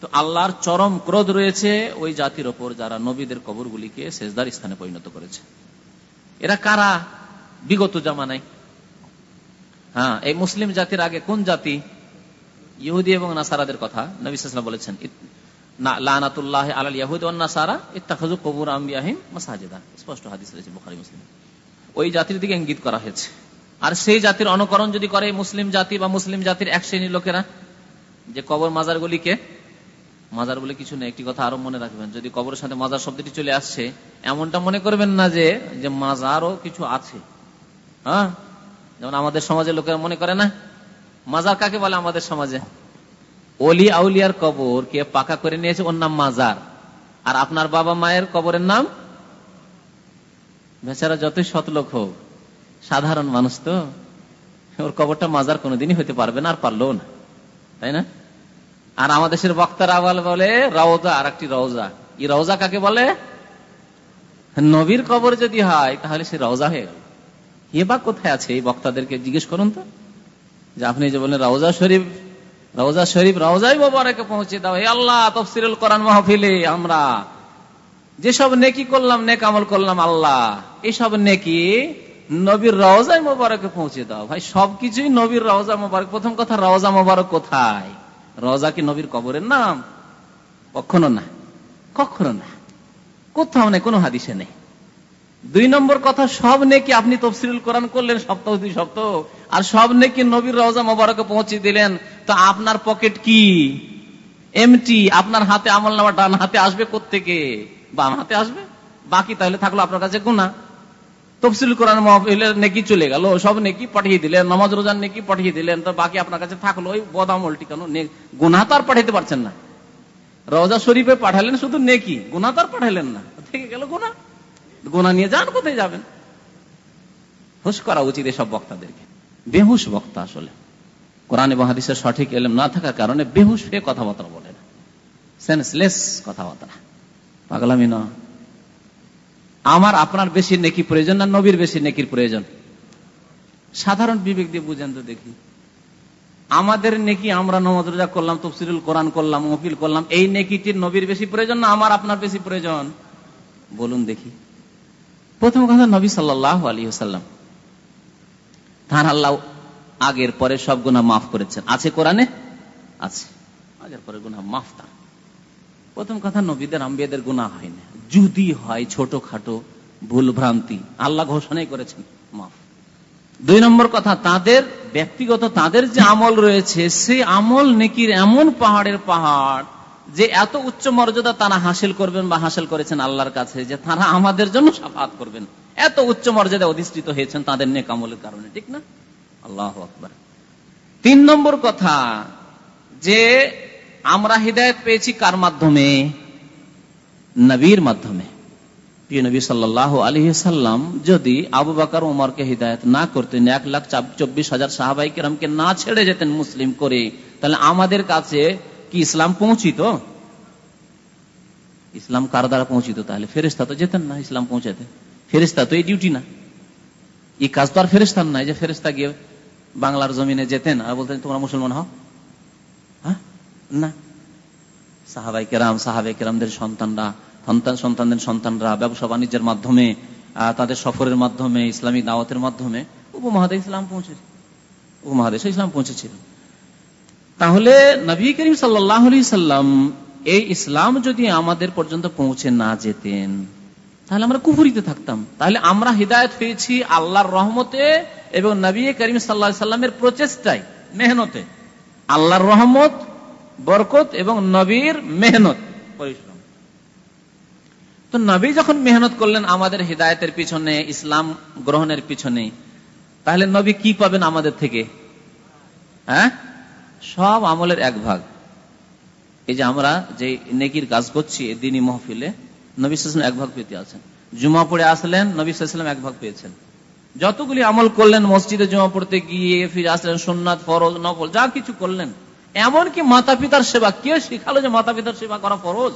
তো আল্লাহর চরম ক্রোধ রয়েছে ওই জাতির ওপর যারা নবীদের কবরগুলিকে শেষদার স্থানে পরিণত করেছে। এরা কারা? বিগত জামানায়। হ্যাঁ এই মুসলিম জাতির আগে কোন জাতি? ইহুদি এবং নাসারাদের কথা নবী সাল্লাম বলেছেন নাসারা কবুর স্পষ্ট হাদিস রয়েছে ওই জাতির দিকে ইঙ্গিত করা হয়েছে। আর সেই জাতির অনুকরণ যদি করে মুসলিম জাতি বা মুসলিম জাতির এক শ্রেণির লোকেরা যে কবর মাজারগুলিকে মাজার বলে কিছু নেই, একটি কথা আরও মনে রাখবেন। যদি কবরের সাথে মাজার শব্দটি চলে আসছে এমনটা মনে করবেন না যে যে মাজারও কিছু আছে। হ্যাঁ? যেমন আমাদের সমাজের লোকেরা মনে করে না, মাজার কাকে বলে আমাদের সমাজে? অলি আউলিয়ার কবর কে পাকা করে নিয়েছে, ওর নাম মাজার। আর আপনার বাবা মায়ের কবরের নাম? বেচারা যতই সৎ লোক হোক, সাধারণ মানুষ তো, ওর কবরটা মাজার কোনোদিনই হতে পারবে না, আর পারল না। তাই না? আর আমাদের দেশের বক্তার আওয়াল বলে, রওজা আর একটি রওজা। এই রওজা কাকে বলে? নবীর কবর যদি হয়, তাহলে সে রওজা হয়ে গেল। এ বা কোথায় আছে? এই বক্তাদেরকে জিজ্ঞেস করুন তো। যে আপনি যে বলেন রওজা শরীফ রওজা শরীফ, রওজাই মোবারকে পৌঁছে দাও। হে আল্লাহ, তফসিরুল কোরআন মাহফিলে আমরা যেসব নেকি করলাম, নেক আমল করলাম আল্লাহ, এসব নেকি নবীর রওজাই মোবারকে পৌঁছে দাও। ভাই, সবকিছুই নবীর রওজা মোবারক। প্রথম কথা, রওজা মোবারক কোথায়? রওজা কি নবীর কবরের নাম? কখনো না। কখনো না। কোথাও নেই, কোনো হাদিসে নেই। দুই নম্বর কথা, সব নেকি আপনি তফসিলুল কোরআন করলেন সপ্তাহ দুই সপ্তাহ আর সব নেকি নবীর রওজা মোবারকে পৌঁছে দিলেন। তো আপনার পকেট কি? এমটি, আপনার হাতে আমল নামা ডান হাতে আসবে কোথেকে বাম হাতে আসবে? বাকি তাহলে থাকল আপনার কাছে গুণা তফসিল কোরআন মহফিলের নেকি চলে গেল, সব নেকি পাঠিয়ে দিলেন, নমাজ রোজার নেকি পাঠিয়ে দিলেন, তো বাকি আপনার কাছে থাকল ওই বদামলটি কেন? গুনা তো আর পাঠাইতে পারছেন না। রওজা শরীফে পাঠালেন শুধু নেকি গুনা তো আর পাঠালেন না। থেকে গেল গুনা গুনা নিয়ে যান, কোথায় যাবেন? হুশ করা উচিত এসব বক্তাদেরকে। বেহুশ বক্তা আসলে। কোরআন এবং হাদিসের সঠিক এলেম না থাকার কারণে বেহুশ হয়ে কথাবার্তা বলে না। সেন্সলেস কথাবার্তা। পাগলামি না আমার, আপনার বেশি নেকি প্রয়োজন না নবীর বেশি নেকির প্রয়োজন? সাধারণ বিবেক দিয়ে বুঝেন তো দেখি। আমাদের নেকি আমরা নমাজ রোজা করলাম, তফসিরুল কোরআন করলাম মফিল করলাম, এই নেকিটির নবীর বেশি প্রয়োজন না আমার, আপনার বেশি প্রয়োজন? বলুন দেখি। প্রথম কথা নবী সাল্লাহ আলী সাল্লাম তার আল্লাহ আগের পরে সব গুণা মাফ করেছেন। আছে কোরআনে? আছে। আগের পরে গুণা মাফ তার। প্রথম কথা নবীদের, আম্বিয়াদের গুণা হয় না। যদি হয় ছোট খাটো ভুল ভ্রান্তি। আল্লাহ ঘোষণাই করেছেন, মাফ। দুই নম্বর কথা, তাদের ব্যক্তিগত, তাদের যে আমল রয়েছে, সেই আমল নেকির এমন পাহাড়ের পাহাড় যে এত উচ্চ মর্যাদা তারা হাসিল করবেন বা হাসিল করেছেন আল্লাহর কাছে, যে তারা আমাদের জন্য সাফাত করবেন। এত উচ্চ মর্যাদা অধিষ্ঠিত হয়েছেন তাদের নেক আমলের কারণে, ঠিক না? আল্লাহ আকবর। তিন নম্বর কথা, যে আমরা হৃদায়ত পেয়েছি কার মাধ্যমে? নবীর মাধ্যমে। প্রিয় নবী সাল্লাহ আলী সাল্লাম যদি আবু বাকার উমরকে হৃদায়ত না করতেন, এক লাখ চব্বিশ হাজার সাহাবাই কেরামকে না ছেড়ে যেতেন মুসলিম করে, তাহলে আমাদের কাছে কি ইসলাম পৌঁছিত? ইসলাম কার দ্বারা পৌঁছিত? তাহলে ফেরিস্তা তো যেতেন না ইসলাম পৌঁছাতে। ফেরিস্তা তো এই ডিউটি না। এই কাজ তো আর ফেরিস্তার নাই যে ফেরিস্তা গিয়ে বাংলার জমিনে যেতেন আর বলতেন, তোমরা মুসলমান হ্যাঁ? না। সাহাবাই কেরাম, সাহাবাই কেরামদের সন্তানরা, সন্তান, সন্তানদের সন্তানরা ব্যবসা বাণিজ্যের মাধ্যমে তাদের সফরের মাধ্যমে, ইসলামিক দাওয়াতের মাধ্যমে উপমহাদেশ ইসলাম পৌঁছেছে। উপমহাদেশে ইসলাম পৌঁছেছিল। তাহলে নবী করিম সাল্লাম এই ইসলাম যদি আমাদের পর্যন্ত পৌঁছে না যেতেন, তাহলে আমরা কুফুরিতে থাকতাম। তাহলে আমরা হৃদায়ত পেয়েছি আল্লাহর রহমতে এবং নবী করিম সাল্লা সাল্লামের প্রচেষ্টায়, মেহনতে। আল্লাহর রহমত বরকত এবং নবীর মেহনত, পরিশ্রম। তো নবী যখন মেহনত করলেন আমাদের হৃদায়তের পিছনে, ইসলাম গ্রহণের পিছনে, তাহলে নবী কি পাবেন আমাদের থেকে? হ্যাঁ? সব আমলের এক ভাগ। এই যে আমরা যে নেকির কাজ করছি দিনী মহফিলে, নবী সাল্লাম এক ভাগ পেতে আছেন। জুমা পড়ে আসলেন, নবী সাল্লাম এক ভাগ পেয়েছেন। যতগুলি আমল করলেন, মসজিদে জমা পড়তে গিয়ে ফিরে আসলেন সোননাথ ফরজ, নফল, যা কিছু করলেন এমনকি মাতা পিতার সেবা কে শিখালো যে মাতা পিতার সেবা করা ফরজ?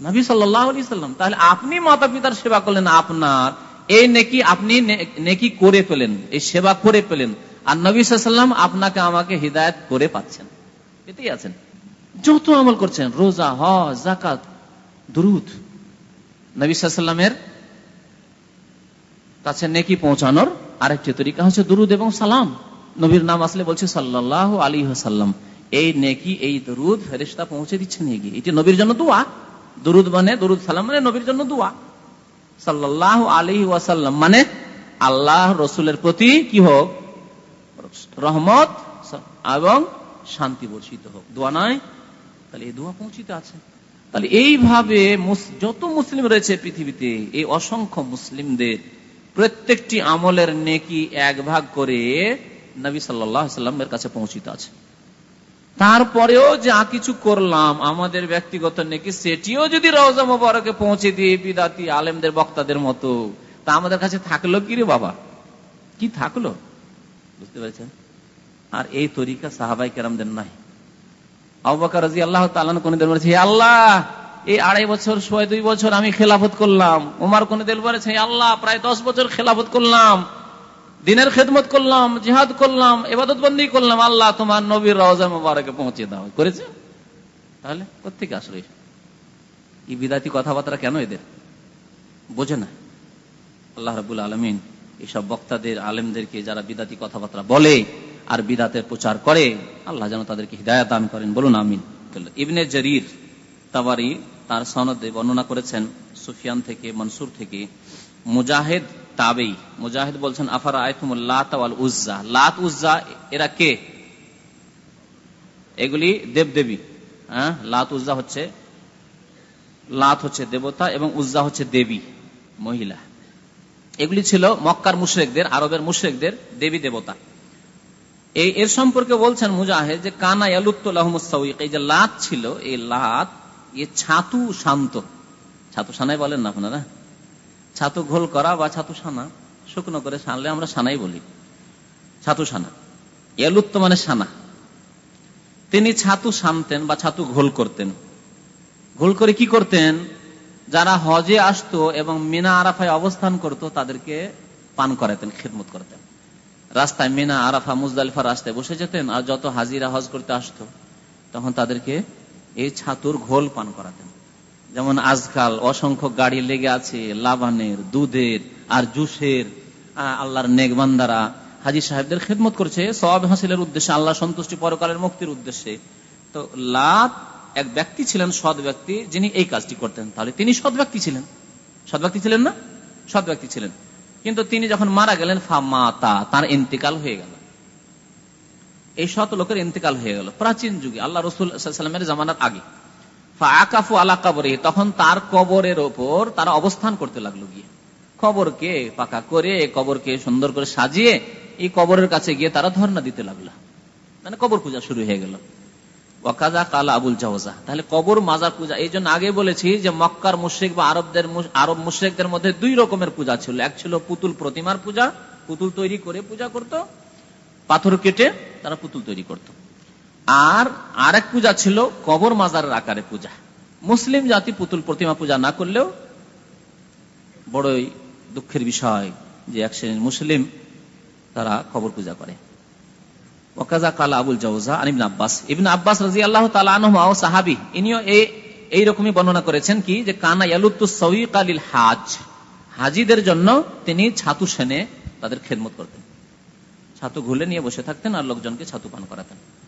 নবী সাল্লাম, তাহলে আপনি মাতা পিতার সেবা করলেন আপনার, এই নেকি আপনি নেকি করে পেলেন এই সেবা করে পেলেন আর নবী সাল্লাম আপনাকে আমাকে হৃদায়ত করে পাচ্ছেন। এতেই আছেন। যত আমল করছেন, রোজা, হজ জাকাত দুরুদ, নবী সাল্লামের কাছে নেকি পৌঁছানোর আরেকটি তরিকা হচ্ছে দুরুদ এবং সালাম। নবীর নাম আসলে বলছে সাল্লাহ আলী সাল্লাম এই নেকি, এই দরুদ ফেরিস্তা পৌঁছে দিচ্ছেন এগিয়ে এটি নবীর জন্য দোয়া। দুরুদ মানে দুরুদ সালাম মানে নবীর জন্য দোয়া। সাল্লাহ আলী ওয়াসাল্লাম মানে আল্লাহ রসুলের প্রতি কি হোক, রহমত এবং শান্তি বর্ষিত হোক। দোয়া নয় তাহলে এই দোয়া পৌঁছিতে আছে। তাহলে এইভাবে যত মুসলিম রয়েছে পৃথিবীতে, এই অসংখ্য মুসলিমদের প্রত্যেকটি আমলের নেকি এক ভাগ করে নবী সাল্লাহ সাল্লামের কাছে পৌঁছিত আছে। তারপরেও যা কিছু করলাম, আমাদের ব্যক্তিগত নেকি, সেটিও যদি রওজা মোবারকে পৌঁছে দিয়ে বিদাতি আলেমদের, বক্তাদের মতো, তা আমাদের কাছে থাকল কি রে বাবা? কি থাকল? বুঝতে পেরেছেন? আর এই তরিকা সাহাবাই কেরামদের নাই। আল্লাহ তালান আল্লাহ, এই আড়াই বছর দুই বছর আমি খেলাফত করলাম। উমার কোনদিন বলেছে আল্লাহ, প্রায় দশ বছর খেলাফত করলাম। দিনের খেদমত করলাম, জিহাদ করলাম এবাদত বন্দি করলাম, আল্লাহ তোমার নবীর রওজা মুবারকে পৌঁছে দাও। করেছে? তাহলে কোথেকে আসলে এই বিদাতি কথাবার্তা কেন এদের? বোঝে না। আল্লাহ রাবুল আলমিন এইসব বক্তাদের, আলেমদেরকে যারা বিদাতি কথাবার্তা বলে আর বিদাতের প্রচার করে, আল্লাহ যেন তাদেরকে হৃদায়ত দান করেন। বলুন আমিন। ইবনে জরির তাবারি তার সনদে বর্ণনা করেছেন সুফিয়ান থেকে, মনসুর থেকে, মুজাহিদ তাবেই। মুজাহিদ বলছেন, আফারা আয়তুমুল লাত ওয়াল উজ্জা? লাত, উজ্জা, এরা কে? এগুলি দেবদেবী। হ্যাঁ? লাত, উজ্জা হচ্ছে, লাত হচ্ছে দেবতা এবং উজ্জা হচ্ছে দেবী, মহিলা। এগুলি ছিল মক্কার মুশরেকদের, আরবের মুশরেকদের দেবী দেবতা। এই, এর সম্পর্কে বলছেন মুজাহিদ যে, কানা ইয়ালুত্তুল্লাহমুসাউক এই যে লাত ছিল, এই লাত, এ ছাতু শান্ত। ছাতু সানাই বলেন না আপনারা? ছাতু ঘোল করা বা ছাতু সানা, শুকনো করে সানলে আমরা সানাই বলি। ছাতু সানা। এলুত্ত মানে সানা। তিনি ছাতু সানতেন বা ছাতু ঘোল করতেন। ঘোল করে কি করতেন? যারা হজে আসতো এবং মিনা আরাফায় অবস্থান করত, তাদেরকে পান করাতেন, খেদমত করতেন। রাস্তায় মিনা, আরাফা, মুজদালিফা রাস্তায় বসে যেতেন আর যত হাজিরা হজ করতে আসতো, তখন তাদেরকে এই ছাতুর ঘোল পান করাতেন। যেমন আজকাল অসংখ্য গাড়ি লেগে আছে, লাবানের, দুধের আর জুসের আল্লাহর নেগবান্দারা হাজি সাহেবদের খেদমত করছে সব হাসিলের উদ্দেশ্যে, আল্লাহ সন্তুষ্টি পরকালের মুক্তির উদ্দেশ্যে। তো লাভ এক ব্যক্তি ছিলেন সৎ ব্যক্তি, যিনি এই কাজটি করতেন। তাহলে তিনি সৎ ব্যক্তি ছিলেন। সৎ ব্যক্তি ছিলেন না? সৎ ব্যক্তি ছিলেন। কিন্তু তিনি যখন মারা গেলেন ফা মাতা তার ইন্তিকাল হয়ে গেল। এই শত লোকের ইন্তিকাল হয়ে গেল। প্রাচীন যুগে, আল্লাহ রসুল সাল্লামের জামানার আগে। আকাফু আলা কবরে, তখন তার কবরের ওপর তারা অবস্থান করতে লাগল গিয়ে। কবরকে পাকা করে, কবরকে সুন্দর করে সাজিয়ে, এই কবরের কাছে গিয়ে তারা ধর্ণা দিতে লাগল। মানে কবর পূজা শুরু হয়ে গেল। ওয়াকাজা কালা আবুল জাওজা। তাহলে কবর মাজার পূজা, এই জন্য আগে বলেছি যে মক্কার মুশ্রিক বা আরবদের আরব মুশ্রিকদের মধ্যে দুই রকমের পূজা ছিল। এক ছিল পুতুল প্রতিমার পূজা, পুতুল তৈরি করে পূজা করত, পাথর কেটে তারা পুতুল তৈরি করত। আর আরেক পূজা ছিল কবর মাজারের আকারে পূজা। মুসলিম জাতি পুতুল প্রতিমা পূজা না করলেও বড়ই দুঃখের বিষয় যে এক শ্রেণির মুসলিম তারা কবর পূজা করে। ওকাজা কালা আবুল জাউজা আনিবিন আব্বাস। ইবিন আব্বাস রাজি আল্লাহ তালাহ সাহাবি, ইনিও এই রকমই বর্ণনা করেছেন কি যে, কানা ইয়ালুত্তু সৌইক আলিল হাজ হাজিদের জন্য তিনি ছাতু সেনে তাদের খেদমত করতেন। ছাতু ঘুলে নিয়ে বসে থাকতেন আর লোকজনকে ছাতু পান করাতেন।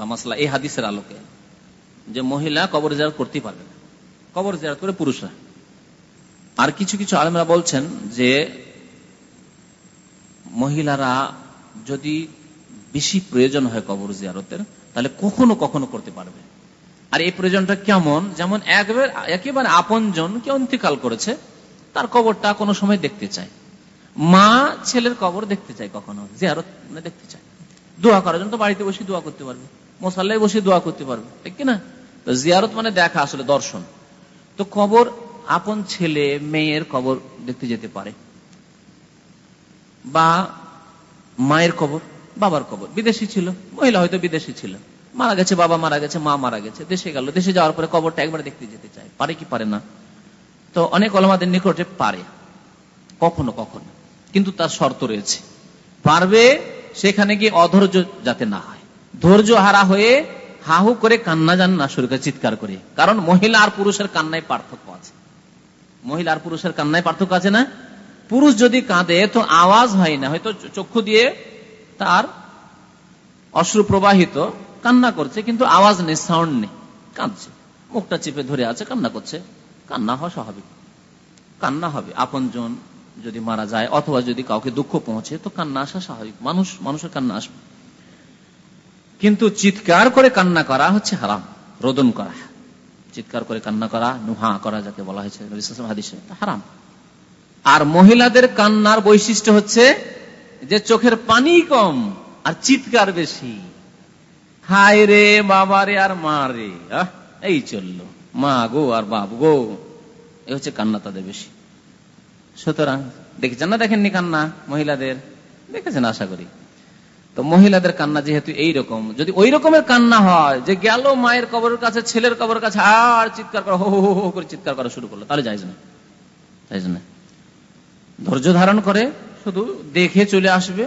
বা মশলা এই হাদিসের আলোকে যে মহিলা কবর জিয়ারত করতে পারবে না। কবর জিয়ারত করে পুরুষরা। আর কিছু কিছু আলমরা বলছেন যে মহিলারা যদি বেশি প্রয়োজন হয় কবর জিয়ারতের, তাহলে কখনো কখনো করতে পারবে। আর এই প্রয়োজনটা কেমন? যেমন একবার, একেবারে আপন জন কে অন্তিকাল করেছে, তার কবরটা কোনো সময় দেখতে চায়। মা ছেলের কবর দেখতে চায় কখনো, জিয়ারত মানে দেখতে চায়। দোয়া করার জন্য তো বাড়িতে বসে দোয়া করতে পারবে। মশাল্লায় বসে দোয়া করতে পারবে, ঠিক কিনা? তো জিয়ারত মানে দেখা, আসলে দর্শন। তো কবর আপন ছেলে, মেয়ের কবর দেখতে যেতে পারে। বা মায়ের কবর, বাবার কবর। বিদেশি ছিল, মহিলা হয়তো বিদেশি ছিল। মারা গেছে, বাবা মারা গেছে, মা মারা গেছে, দেশে গেল। দেশে যাওয়ার পরে কবরটা একবার দেখতে যেতে চায়। পারে কি পারে না। তো অনেক অলমাদের নিকটে পারে। কখনো কখনো। কিন্তু তার শর্ত রয়েছে। পারবে সেখানে গিয়ে অধৈর্য যাতে না হয়। ধৈর্য হারা হয়ে হাহু করে কান্না যান না শুরু করে চিৎকার করে। কারণ মহিলা আর পুরুষের কান্নায় পার্থক্য আছে। মহিলা আর পুরুষের কান্নায় পার্থক্য আছে না? পুরুষ যদি কাঁদে তো আওয়াজ হয় না, হয়তো চক্ষু দিয়ে তার অশ্রু প্রবাহিত, কান্না করছে, কিন্তু আওয়াজ নেই সাউন্ড নেই। কাঁদছে। মুখটা চেপে ধরে আছে, কান্না করছে। কান্না হওয়া স্বাভাবিক। কান্না হবে। আপন জন যদি মারা যায়, অথবা যদি কাউকে দুঃখ পৌঁছে, তো কান্না আসা স্বাভাবিক। মানুষ মানুষের কান্না আসবে। কিন্তু চিৎকার করে কান্না করা হচ্ছে হারাম, রোদন করা। চিৎকার করে কান্না করা, নুহা করা যাকে বলা হয়েছে হারাম। আর মহিলাদের কান্নার বৈশিষ্ট্য হচ্ছে যে চোখের পানি কম আর চিৎকার বেশি। হায় রে, বাবা রে আর মা রে এই চলল। মা গো আর বাপ গো, এ হচ্ছে কান্না তাদের বেশি। সুতরাং, দেখেছেন না দেখেননি কান্না মহিলাদের? দেখেছেন আশা করি। তো মহিলাদের কান্না যেহেতু এই রকম যদি ওই রকমের কান্না হয়, যে গেল মায়ের কবরের কাছে, ছেলের কবরের কাছে, আর চিৎকার করা, হো হো হো করে চিৎকার করা শুরু করল, তাহলে যাইজ না যাইজ না। ধৈর্য ধারণ করে শুধু দেখে চলে আসবে,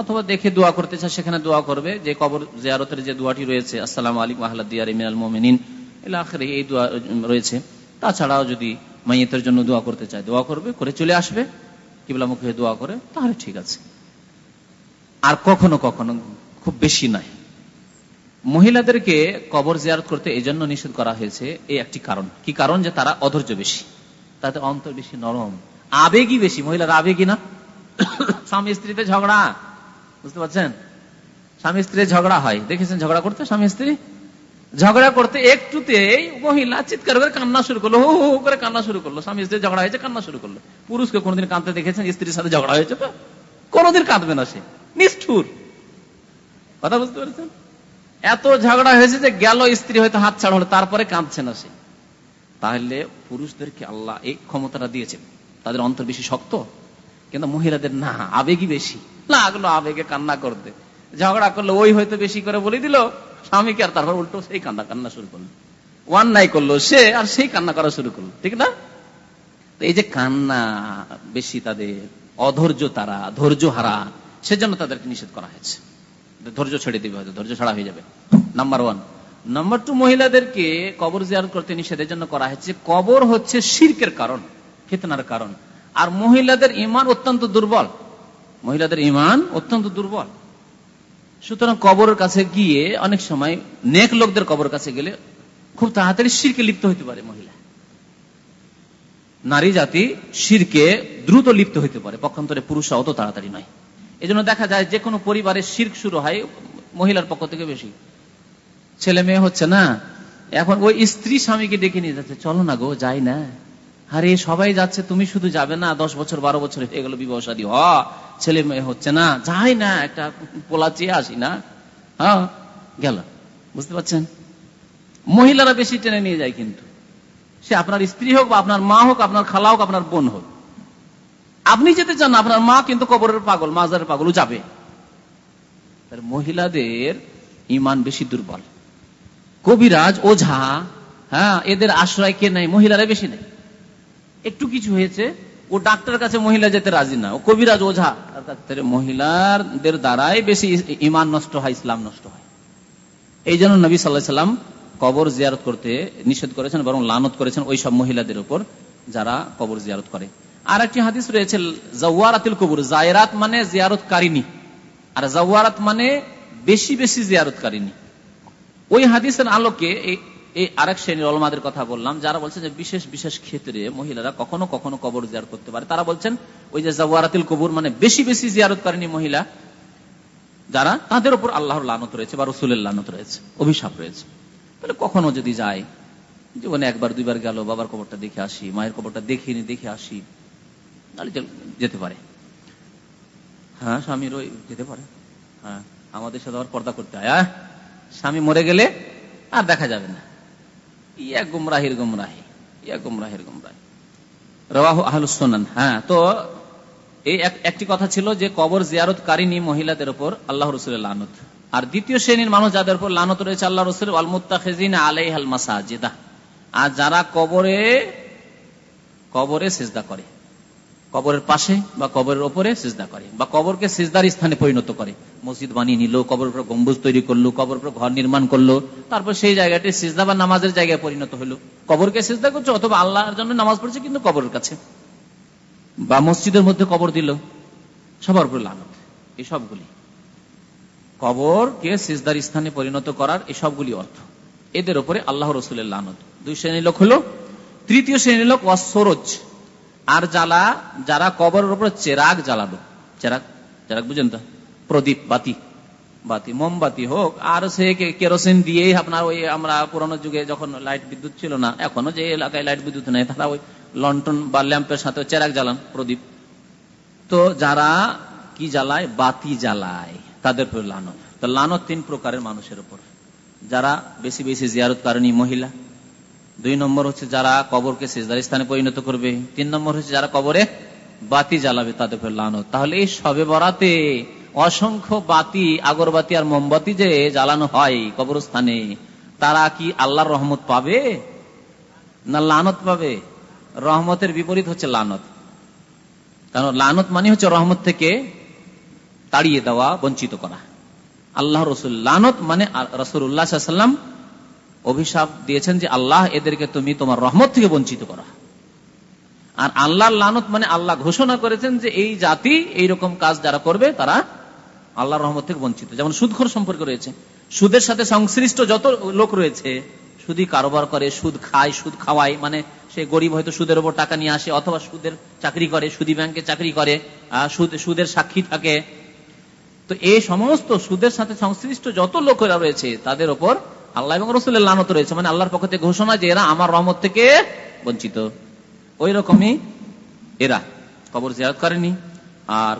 অথবা দেখে দোয়া করতে চায়, সেখানে দোয়া করবে, যে কবর জিয়ারতের যে দোয়াটি রয়েছে, আসসালাম আলিক মাহাল্লা দিয়ার মিনাল মোমিনিন আখেরে এই দোয়া রয়েছে। তাছাড়াও যদি মাইয়েতের জন্য দোয়া করতে চায়, দোয়া করবে, করে চলে আসবে কিবলা মুখে দোয়া করে, তাহলে ঠিক আছে। আর কখনো কখনো খুব বেশি নয়। মহিলাদেরকে কবর জিয়ারত করতে এই জন্য নিষেধ করা হয়েছে এই একটি কারণ। কি কারণ? যে তারা অধৈর্য বেশি। তাদের অন্তর বেশি নরম। আবেগই বেশি। মহিলার আবেগই না? স্বামী স্ত্রীতে ঝগড়া। বুঝতে পারছেন? স্বামী স্ত্রী ঝগড়া হয়। দেখেছেন ঝগড়া করতে স্বামী স্ত্রী? ঝগড়া করতে একটুতে মহিলা চিৎকার করে কান্না শুরু করল হু হু করে কান্না শুরু করল। স্বামী স্ত্রী ঝগড়া হয়েছে, কান্না শুরু করল। পুরুষকে কোনোদিন কাঁদতে দেখেছেন? স্ত্রীর সাথে ঝগড়া হয়েছে তো? কোনোদিন কাঁদবে না সে। নিষ্ঠুর। কথা বুঝতে পেরেছেন? এত ঝগড়া হয়েছে যে গেল স্ত্রী হয়তো হাত ছাড়া হলো, তারপরে কাঁদছে না সে। তাহলে পুরুষদেরকে আল্লাহ এই ক্ষমতাটা দিয়েছে তাদের অন্তর বেশি শক্ত, কিন্তু মহিলাদের না, আবেগই বেশি। লাগল আবেগে কান্না করতে। ঝগড়া করল, ওই হয়তো বেশি করে বলে দিল, স্বামীকে আর তারপর উল্টো সেই কান্না কান্না শুরু করল। ওয়ান নাই করল সে, আর সেই কান্না করা শুরু করল। ঠিক না? এই যে কান্না বেশি তাদের অধৈর্য তারা, ধৈর্য হারা, সেজন্য তাদেরকে নিষেধ করা হয়েছে। ধৈর্য ছেড়ে দিবে হয়তো, ধৈর্য ছাড়া হয়ে যাবে। নাম্বার ওয়ান নাম্বার টু মহিলাদেরকে কবর জিয়ার করতে নিষেধের জন্য করা হয়েছে। কবর হচ্ছে শির্কের কারণ, ফিতনার কারণ। আর মহিলাদের ইমান অত্যন্ত দুর্বল। মহিলাদের ইমান অত্যন্ত দুর্বল। সুতরাং কবরের কাছে গিয়ে অনেক সময় নেক লোকদের কবর কাছে গেলে খুব তাড়াতাড়ি শিরকে লিপ্ত হইতে পারে মহিলা। নারী জাতি শিরকে দ্রুত লিপ্ত হইতে পারে, পক্ষান্তরে পুরুষরা অত তাড়াতাড়ি নয়। এই দেখা যায় যে কোনো পরিবারে শির্ক শুরু হয় মহিলার পক্ষ থেকে বেশি। ছেলে মেয়ে হচ্ছে না। এখন ওই স্ত্রী স্বামীকে ডেকে নিয়ে যাচ্ছে, চলো না গো, যাই না। আরে, সবাই যাচ্ছে, তুমি শুধু যাবে না, দশ বছর, বারো বছর এগুলো বিবাহ সাদী। হ, ছেলে মেয়ে হচ্ছে না। যাই না, একটা পোলা চেয়ে আসি না। হ্যাঁ গেল। বুঝতে পারছেন? মহিলারা বেশি টেনে নিয়ে যায় কিন্তু। সে আপনার স্ত্রী হোক বা আপনার মা হোক, আপনার খালা হোক, আপনার বোন হোক। আপনি যেতে চান আপনার মা কিন্তু কবরের পাগল, মাজারের পাগল যাবে। মহিলাদের ইমান বেশি দুর্বল। কবিরাজ, ওঝা হ্যাঁ এদের আশ্রয় কে নেই মহিলারা বেশি নেই একটু কিছু হয়েছে, ও ডাক্তারের কাছে মহিলা যেতে রাজি না। ও কবিরাজ, ওঝা মহিলাদের দ্বারাই বেশি ইমান নষ্ট হয়, ইসলাম নষ্ট হয়। এই জন্য নবী সাল্লাহ সাল্লাম কবর জিয়ারত করতে নিষেধ করেছেন বরং লানত করেছেন ওই সব মহিলাদের উপর যারা কবর জিয়ারত করে। আর একটি হাদিস রয়েছে, জওয়ারাতিল কবুর। জায়রাত মানে জিয়ারতকারিনী। আর জওয়ারাত মানে বেশি বেশি জিয়ারতকারিনী। ওই হাদিসের আলোকে এই আরেক শ্রেণির অলমাদের কথা বললাম, যারা বলছেন যে বিশেষ বিশেষ ক্ষেত্রে মহিলারা কখনো কখনো কবর জিয়ারত করতে পারে। তারা বলছেন, ওই যে জওয়ারাতিল কবুর মানে বেশি বেশি জিয়ারতকারিনী মহিলা, যারা তাদের উপর আল্লাহর লানত রয়েছে বা রসুলের লানত রয়েছে, অভিশাপ রয়েছে। তাহলে কখনো যদি যায় জীবনে একবার, দুইবার গেল, বাবার কবরটা দেখে আসি, মায়ের কবরটা দেখিনি, দেখে আসি, তাহলে যেতে পারে। হ্যাঁ স্বামীর ওই যেতে পারে। হ্যাঁ আমাদের সাথে আবার পর্দা করতে হয় হ্যাঁ? স্বামী মরে গেলে আর দেখা যাবে না। ইয়া গুমরাহির গুমরাহি, ইয়া গুমরাহির গুমরাহি। রবাহ আহলুসোনান হ্যাঁ তো এই একটি কথা ছিল যে কবর জিয়ারতকারিনী মহিলাদের উপর আল্লাহ রসুলের লানত। আর দ্বিতীয় শ্রেণির মানুষ যাদের উপর লানত রয়েছে আল্লাহ রসুল আল মুত্তাখিন আলাই হাল মাসাজিদা। আর যারা কবরে কবরে সেজদা করে, কবরের পাশে বা কবরের ওপরে সিজদা করে, বা কবরকে সিজদার স্থানে পরিণত করে। মসজিদ বানিয়ে নিল কবর উপর গম্বুজ তৈরি করল কবর উপর ঘর নির্মাণ করল, তারপর সেই জায়গাটি সিজদা বা নামাজের জায়গায় পরিণত হলো। কবরকে সিজদা করছে অথবা আল্লাহর জন্য নামাজ পড়ছে কিন্তু কবরের কাছে। বা মসজিদের মধ্যে কবর দিল, সবার উপর লানত, এই সবগুলি। কবরকে সিজদার স্থানে পরিণত করার এই সবগুলি অর্থ। এদের উপরে আল্লাহ রসুলের লানত। দুই শ্রেণির লোক হলো, তৃতীয় শ্রেণির লোক ওয়াসরোজ আর জ্বালা, যারা কবরের উপর চেরাগ জ্বালালো চেরাগ? চেরাগ বুঝেন তো? প্রদীপ, বাতি। বাতি, মোমবাতি হোক, আর সে কেরোসিন দিয়েই আপনার ওই আমরা পুরোনো যুগে যখন লাইট বিদ্যুৎ ছিল না, এখনও যে এলাকায় লাইট বিদ্যুৎ নেই, তারা ওই লন্টন বা ল্যাম্পের সাথে চেরাগ জ্বালান, প্রদীপ। তো যারা কি জ্বালায়? বাতি জ্বালায়। তাদের উপর লানত। তো লানত তিন প্রকারের মানুষের উপর। যারা বেশি বেশি জিয়ারত কারণী মহিলা। দুই নম্বর হচ্ছে যারা কবরকে সেজদার স্থানে পরিণত করবে। তিন নম্বর হচ্ছে যারা কবরে বাতি জ্বালাবে, তাদের উপর লানত। তাহলে এই সবে বরাতে অসংখ্য বাতি, আগরবাতি আর মোমবাতি যে জ্বালানো হয় কবরস্থানে, তারা কি আল্লাহর রহমত পাবে? না লানত পাবে? রহমতের বিপরীত হচ্ছে লানত। কারণ লানত মানে হচ্ছে রহমত থেকে তাড়িয়ে দেওয়া, বঞ্চিত করা। আল্লাহ রসুল লানত মানে রসুল উল্লাহাম অভিশাপ দিয়েছেন যে, আল্লাহ এদেরকে তুমি তোমার রহমত থেকে বঞ্চিত করা। আর আল্লাহর লানত মানে আল্লাহ ঘোষণা করেছেন যে, এই জাতি এই রকম কাজ যারা করবে, তারা আল্লাহর রহমত থেকে বঞ্চিত। যেমন সুদখোর সম্পর্ক রয়েছে। সুদের সাথে সংশ্লিষ্ট যত লোক রয়েছে, সুদই কারোবার করে, সুদ খায়, সুদ খাওয়ায়। মানে সে গরিব হয়তো সুদের উপর টাকা নিয়ে আসে, অথবা সুদের চাকরি করে, সুদি ব্যাংকে চাকরি করে সুদের সাক্ষী থাকে। তো এই সমস্ত সুদের সাথে সংশ্লিষ্ট যত লোকেরা রয়েছে, তাদের ওপর আল্লাহ এবং রসুলের লানত রয়েছে। মানে আল্লাহর পক্ষ থেকে ঘোষণা যে এরা আমার রহমত থেকে বঞ্চিত। ওই রকমই এরা। কবর জিয়ারত করেনি। আর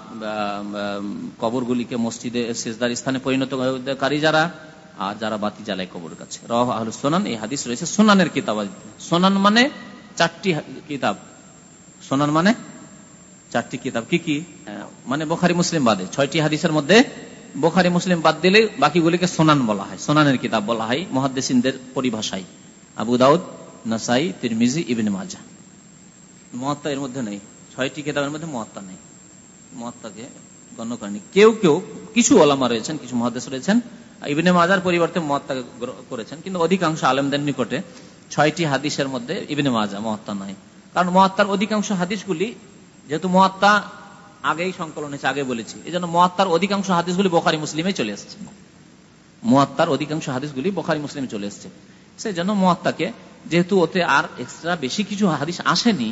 কবরগুলিকে মসজিদে শেষদার স্থানে পরিণতকারী যারা, আর যারা বাতি জ্বালায় কবর কাছে। রহ আহল সোনান। এই হাদিস রয়েছে সোনানের কিতাব। সোনান মানে চারটি কিতাব। সোনান মানে চারটি কিতাব কি কি? মানে বোখারি মুসলিম বাদে। ছয়টি হাদিসের মধ্যে বোখারি মুসলিম বাদ দিলে বাকিগুলিকে সোনান বলা হয়। সোনানের কিতাব বলা হয় মহাদ্দেসিনদের পরিভাষায়। আবু দাউদ, নাসাই, তিরমিজি, ইবিন মাজা মহাত্মা এর মধ্যে নেই। ছয়টি কিতাবের মধ্যে মহাত্মা নেই। মহাত্মাকে গণ্য করেনি। কেউ কেউ, কিছু ওলামা রয়েছেন, কিছু মহাদেশ রয়েছেন, ইবিনে মাজার পরিবর্তে মহাত্মা করেছেন, কিন্তু অধিকাংশ আলেমদের নিকটে ছয়টি হাদিসের মধ্যে ইবিনে মাজা মহাত্মা নাই। কারণ মহাত্মার অধিকাংশ হাদিসগুলি যেহেতু মহাত্মা আগেই সংকলন হয়েছে, আগে বলেছি। এই জন্য মহাত্মার অধিকাংশ হাদিসগুলি বোখারি, মুসলিমে চলে এসছে। মহাত্মার অধিকাংশ হাদিসগুলি বোখারি, মুসলিমে চলে এসছে। সেই জন্য মহাত্মাকে যেহেতু ওতে আর এক্সট্রা বেশি কিছু হাদিস আসেনি,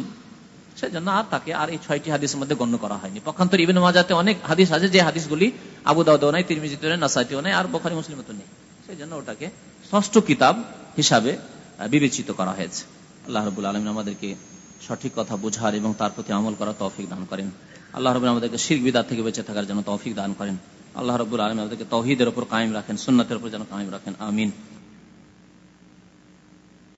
সেজন্য আর তাকে আর এই ছয়টি হাদিসের মধ্যে গণ্য করা হয়নি। পক্ষান্তর ইবিন মাজাতে অনেক হাদিস আছে যে হাদিসগুলি আবু দাউদ নাই তিরমিজিতে নেই, নাসাইতেও নেই, আর বোখারি, মুসলিম তো নেই। সেই জন্য ওটাকে ষষ্ঠ কিতাব হিসাবে বিবেচিত করা হয়েছে। আল্লাহ রবুল আলমিন আমাদেরকে সঠিক কথা বোঝার এবং তার প্রতি আমল করার তৌফিক দান করেন। আল্লাহ রবুল আমাদেরকে শির বিদার থেকে বেঁচে থাকার জন্য তৌফিক দান করেন। আল্লাহ রবুল আলম আমাদেরকে তহিদের উপর কায়েম রাখেন, সুন্নাতের উপর যেন কায়েম রাখেন। আমিন।